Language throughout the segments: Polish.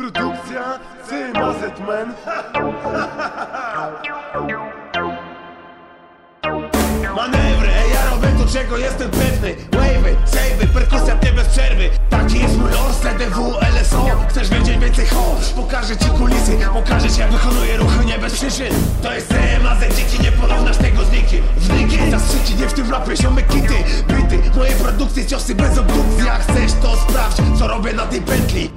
Produkcja CMAZ-Men Manewry, ja robię to czego jestem pewny. Wave'y, save'y, perkusja nie bez przerwy. Taki jest mój ORS, TDW, LSO Chcesz wiedzieć więcej, chodź Pokażę ci kulisy, pokażę ci jak wykonuję ruchy nie bez przyczyn To jest CMAZ, dziki, nie porównasz tego z nikim. W nikim. Zastrzyki, nie w tym rapie, ziomek kity. Byty, moje produkcje, ciosy bez obdukcji. Jak chcesz to sprawdź, co robię na tej pętli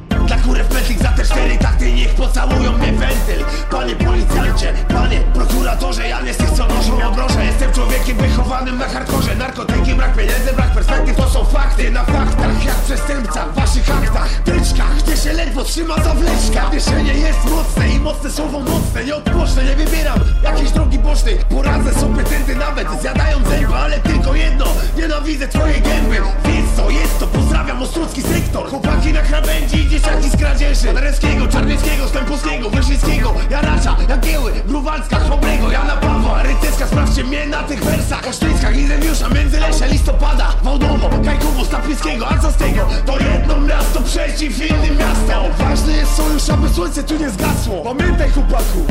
kury w pętli za te cztery takty niech pocałują mnie wentyl. Panie policjancie, panie prokuratorze Ja nie z tych co noszą obroże Jestem człowiekiem wychowanym na hardkorze. Narkotyki, brak pieniędzy, brak perspektyw To są fakty na faktach. Jak przestępca w waszych aktach. Tyczkach, gdzie się ledwo trzyma zawleczka Kieszenie jest mocne i mocne słowo mocne Nie odpocznę, nie wybieram jakiejś drogi bocznej Poradzę są petenty nawet zjadając zęby Ale tylko jedno, nienawidzę twojej gęby Więc co jest to, ostrucki sektor. Chłopaki na krawędzi dzieciaki z kradzieży. Paderewskiego, Czarnieckiego, Stępowskiego, Wyszyńskiego. Jaracza, Jagieły, Gruwalska, Chrobrego Jana Pawła, Rytycka, sprawdźcie mnie na tych wersach. Osztycka, Gizemiusza, Międzylesia, Listopada Wałdowo, Kajkowo, Staplickiego, Ancastego To jedno miasto przeciw innym miastom. Ważny jest sojusz, aby słońce tu nie zgasło. Pamiętaj chłopaku